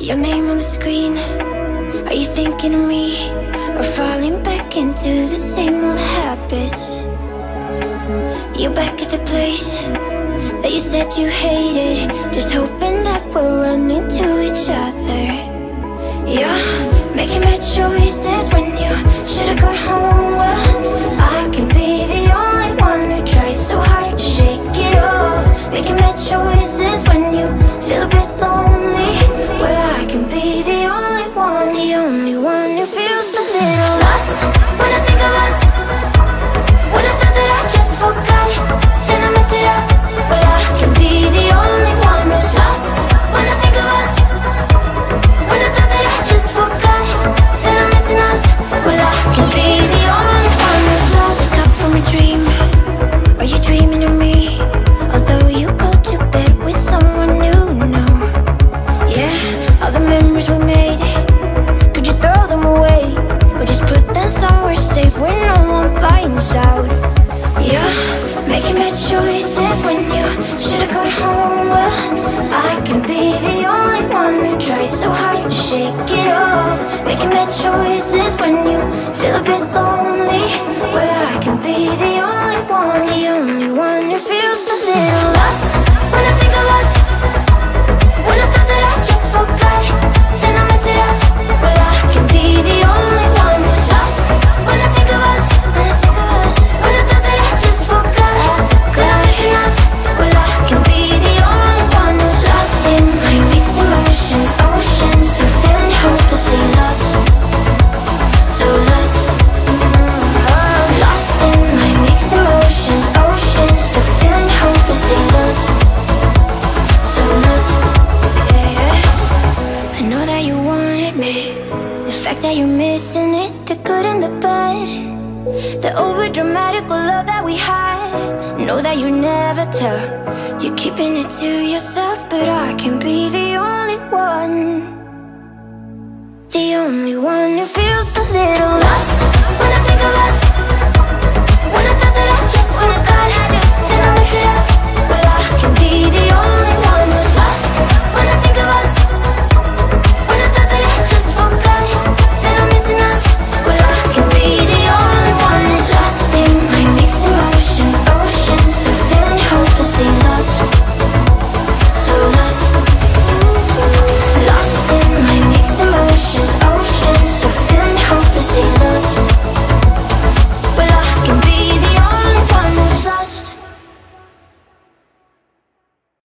Your name on the screen. Are you thinking of me? Or falling back into the same old habits? You're back at the place That you said you hated. Just hoping that we'll run into each other. You're making bad choices when you should've gone home. Well, I can be the only one who tries so hard to shake it off. Making bad choices when you feel a bit shake it off. Making bad choices when you feel a bit lonely. Well, I can wanted me. The fact that you're missing it The good and the bad. The overdramatic love that we had. Know that you never tell. You're keeping it to yourself But I can be the only one. The only one who feels a little